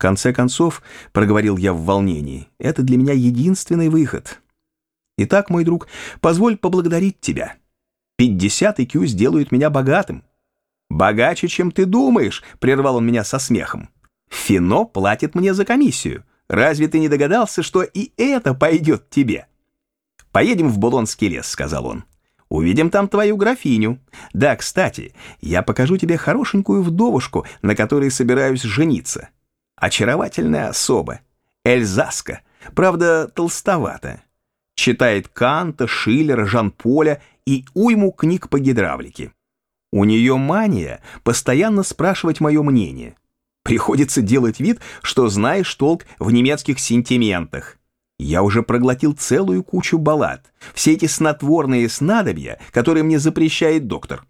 конце концов, проговорил я в волнении, это для меня единственный выход. Итак, мой друг, позволь поблагодарить тебя. 50 IQ сделают меня богатым. Богаче, чем ты думаешь, прервал он меня со смехом. Фино платит мне за комиссию. Разве ты не догадался, что и это пойдет тебе? Поедем в Булонский лес, сказал он. Увидим там твою графиню. Да, кстати, я покажу тебе хорошенькую вдовушку, на которой собираюсь жениться. Очаровательная особа. Эльзаска. Правда, толстовата. Читает Канта, Шиллера, Жан-Поля и уйму книг по гидравлике. У нее мания постоянно спрашивать мое мнение. Приходится делать вид, что знаешь толк в немецких сентиментах. Я уже проглотил целую кучу баллад, все эти снотворные снадобья, которые мне запрещает доктор.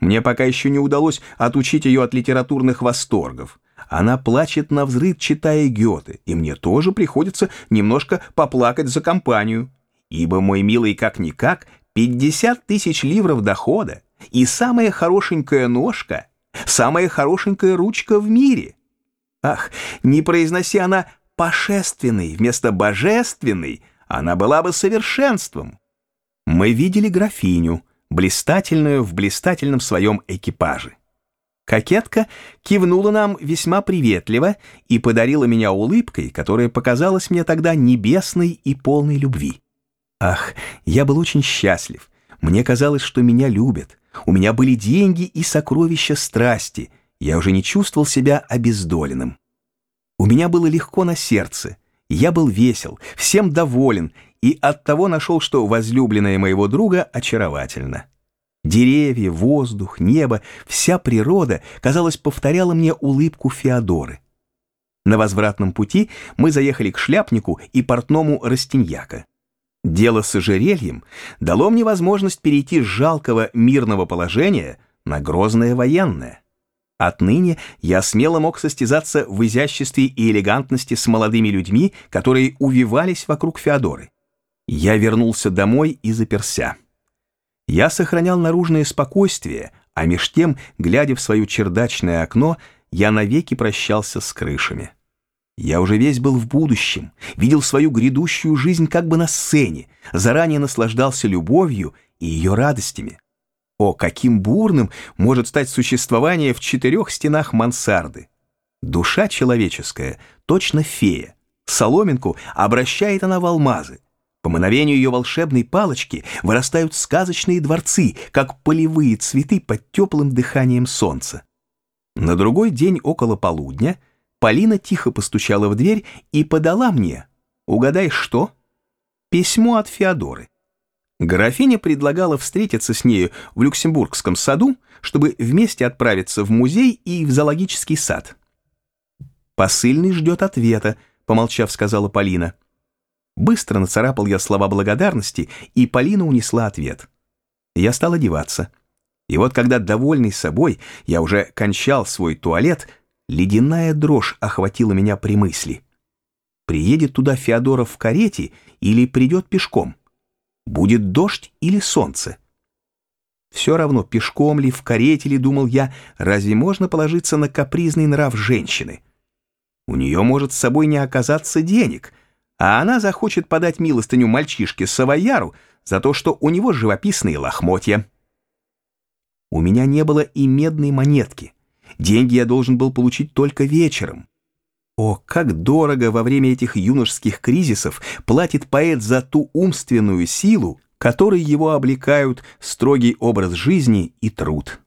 Мне пока еще не удалось отучить ее от литературных восторгов. Она плачет на взрыв, читая Гёте, и мне тоже приходится немножко поплакать за компанию. Ибо, мой милый, как-никак, 50 тысяч ливров дохода и самая хорошенькая ножка, самая хорошенькая ручка в мире. Ах, не произноси она пошественной вместо божественной, она была бы совершенством. Мы видели графиню, блистательную в блистательном своем экипаже. Кокетка кивнула нам весьма приветливо и подарила меня улыбкой, которая показалась мне тогда небесной и полной любви. Ах, я был очень счастлив. Мне казалось, что меня любят. У меня были деньги и сокровища страсти. Я уже не чувствовал себя обездоленным. У меня было легко на сердце, я был весел, всем доволен и оттого нашел, что возлюбленная моего друга очаровательна. Деревья, воздух, небо, вся природа, казалось, повторяла мне улыбку Феодоры. На возвратном пути мы заехали к шляпнику и портному Растиньяка. Дело с ожерельем дало мне возможность перейти с жалкого мирного положения на грозное военное. Отныне я смело мог состязаться в изяществе и элегантности с молодыми людьми, которые увивались вокруг Феодоры. Я вернулся домой и заперся. Я сохранял наружное спокойствие, а меж тем, глядя в свое чердачное окно, я навеки прощался с крышами. Я уже весь был в будущем, видел свою грядущую жизнь как бы на сцене, заранее наслаждался любовью и ее радостями. О, каким бурным может стать существование в четырех стенах мансарды! Душа человеческая, точно фея. Соломинку обращает она в алмазы. По мановению ее волшебной палочки вырастают сказочные дворцы, как полевые цветы под теплым дыханием солнца. На другой день около полудня Полина тихо постучала в дверь и подала мне, угадай что, письмо от Феодоры. Графиня предлагала встретиться с нею в Люксембургском саду, чтобы вместе отправиться в музей и в зоологический сад. «Посыльный ждет ответа», — помолчав, сказала Полина. Быстро нацарапал я слова благодарности, и Полина унесла ответ. Я стал одеваться. И вот когда, довольный собой, я уже кончал свой туалет, ледяная дрожь охватила меня при мысли. Приедет туда Феодоров в карете или придет пешком? Будет дождь или солнце? Все равно, пешком ли, в карете ли, думал я, разве можно положиться на капризный нрав женщины? У нее может с собой не оказаться денег, а она захочет подать милостыню мальчишке Савояру за то, что у него живописные лохмотья. У меня не было и медной монетки. Деньги я должен был получить только вечером. О, как дорого во время этих юношеских кризисов платит поэт за ту умственную силу, которой его облекают строгий образ жизни и труд.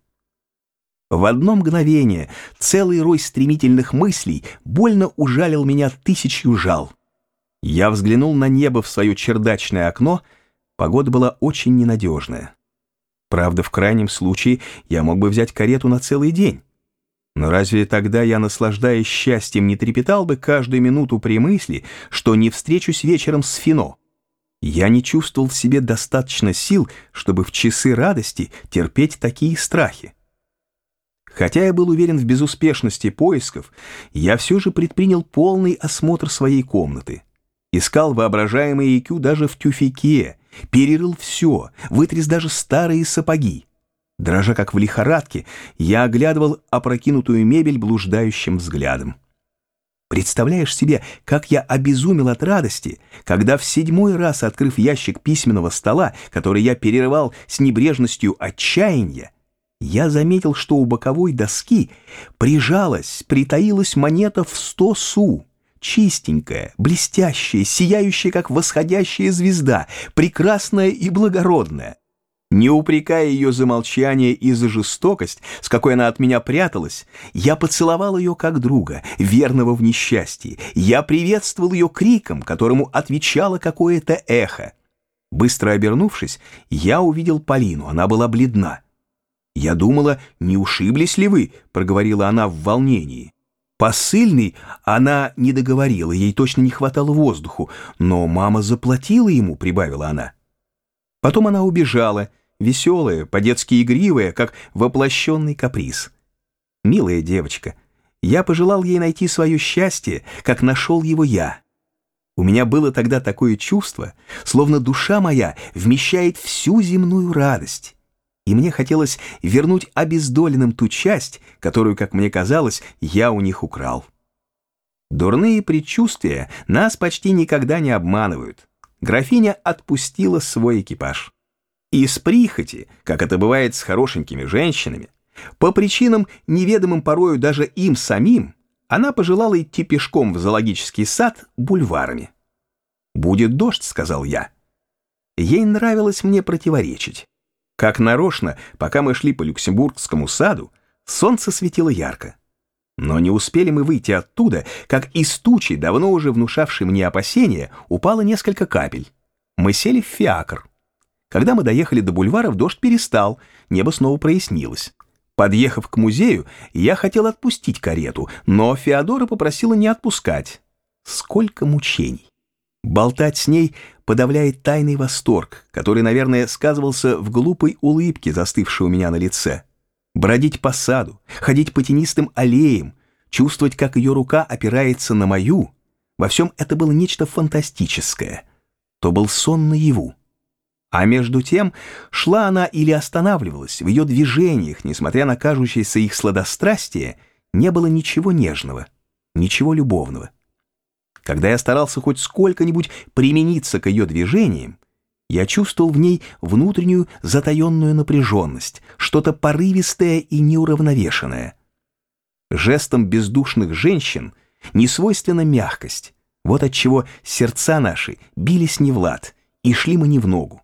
В одно мгновение целый рой стремительных мыслей больно ужалил меня тысячью жал. Я взглянул на небо в свое чердачное окно, погода была очень ненадежная. Правда, в крайнем случае я мог бы взять карету на целый день. Но разве тогда я, наслаждаясь счастьем, не трепетал бы каждую минуту при мысли, что не встречусь вечером с Фино? Я не чувствовал в себе достаточно сил, чтобы в часы радости терпеть такие страхи. Хотя я был уверен в безуспешности поисков, я все же предпринял полный осмотр своей комнаты. Искал воображаемый IQ даже в тюфике, перерыл все, вытряс даже старые сапоги. Дрожа как в лихорадке, я оглядывал опрокинутую мебель блуждающим взглядом. Представляешь себе, как я обезумел от радости, когда в седьмой раз, открыв ящик письменного стола, который я перерывал с небрежностью отчаяния, я заметил, что у боковой доски прижалась, притаилась монета в сто су, чистенькая, блестящая, сияющая, как восходящая звезда, прекрасная и благородная. Не упрекая ее за молчание и за жестокость, с какой она от меня пряталась, я поцеловал ее как друга, верного в несчастье. Я приветствовал ее криком, которому отвечало какое-то эхо. Быстро обернувшись, я увидел Полину, она была бледна. «Я думала, не ушиблись ли вы?» — проговорила она в волнении. Посыльный она не договорила, ей точно не хватало воздуху, но мама заплатила ему, прибавила она. Потом она убежала — веселая, по-детски игривая, как воплощенный каприз. Милая девочка, я пожелал ей найти свое счастье, как нашел его я. У меня было тогда такое чувство, словно душа моя вмещает всю земную радость. И мне хотелось вернуть обездоленным ту часть, которую, как мне казалось, я у них украл. Дурные предчувствия нас почти никогда не обманывают. Графиня отпустила свой экипаж. Из прихоти, как это бывает с хорошенькими женщинами, по причинам, неведомым порою даже им самим, она пожелала идти пешком в зоологический сад бульварами. «Будет дождь», — сказал я. Ей нравилось мне противоречить. Как нарочно, пока мы шли по Люксембургскому саду, солнце светило ярко. Но не успели мы выйти оттуда, как из тучи, давно уже внушавшей мне опасения, упало несколько капель. Мы сели в фиакр. Когда мы доехали до бульваров, дождь перестал, небо снова прояснилось. Подъехав к музею, я хотел отпустить карету, но Феодора попросила не отпускать. Сколько мучений! Болтать с ней подавляет тайный восторг, который, наверное, сказывался в глупой улыбке, застывшей у меня на лице. Бродить по саду, ходить по тенистым аллеям, чувствовать, как ее рука опирается на мою, во всем это было нечто фантастическое. То был сон наяву. А между тем шла она или останавливалась, в ее движениях, несмотря на кажущееся их сладострастие, не было ничего нежного, ничего любовного. Когда я старался хоть сколько-нибудь примениться к ее движениям, я чувствовал в ней внутреннюю затаенную напряженность, что-то порывистое и неуравновешенное. Жестом бездушных женщин не свойственна мягкость, вот отчего сердца наши бились не в лад, и шли мы не в ногу.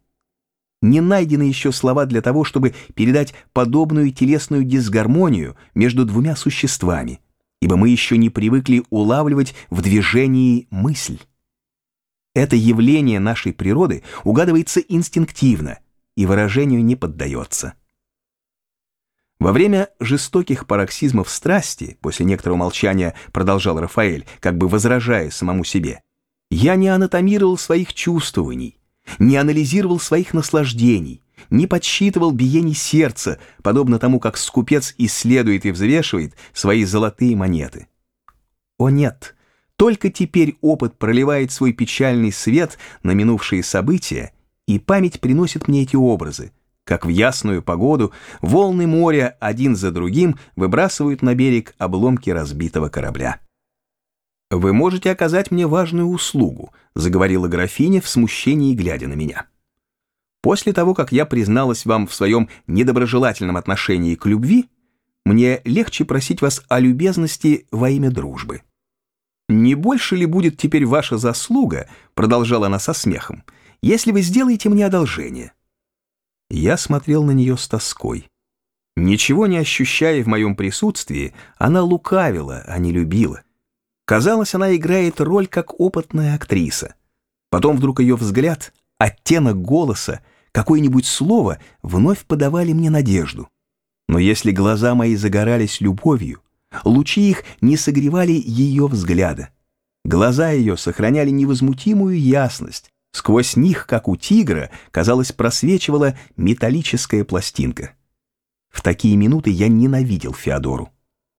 Не найдены еще слова для того, чтобы передать подобную телесную дисгармонию между двумя существами, ибо мы еще не привыкли улавливать в движении мысль. Это явление нашей природы угадывается инстинктивно и выражению не поддается. Во время жестоких пароксизмов страсти, после некоторого молчания продолжал Рафаэль, как бы возражая самому себе, я не анатомировал своих чувствований, не анализировал своих наслаждений, не подсчитывал биений сердца, подобно тому, как скупец исследует и взвешивает свои золотые монеты. О нет, только теперь опыт проливает свой печальный свет на минувшие события, и память приносит мне эти образы, как в ясную погоду волны моря один за другим выбрасывают на берег обломки разбитого корабля. «Вы можете оказать мне важную услугу», — заговорила графиня в смущении, глядя на меня. «После того, как я призналась вам в своем недоброжелательном отношении к любви, мне легче просить вас о любезности во имя дружбы». «Не больше ли будет теперь ваша заслуга», — продолжала она со смехом, «если вы сделаете мне одолжение?» Я смотрел на нее с тоской. Ничего не ощущая в моем присутствии, она лукавила, а не любила. Казалось, она играет роль как опытная актриса. Потом вдруг ее взгляд, оттенок голоса, какое-нибудь слово вновь подавали мне надежду. Но если глаза мои загорались любовью, лучи их не согревали ее взгляда. Глаза ее сохраняли невозмутимую ясность, сквозь них, как у тигра, казалось, просвечивала металлическая пластинка. В такие минуты я ненавидел Феодору.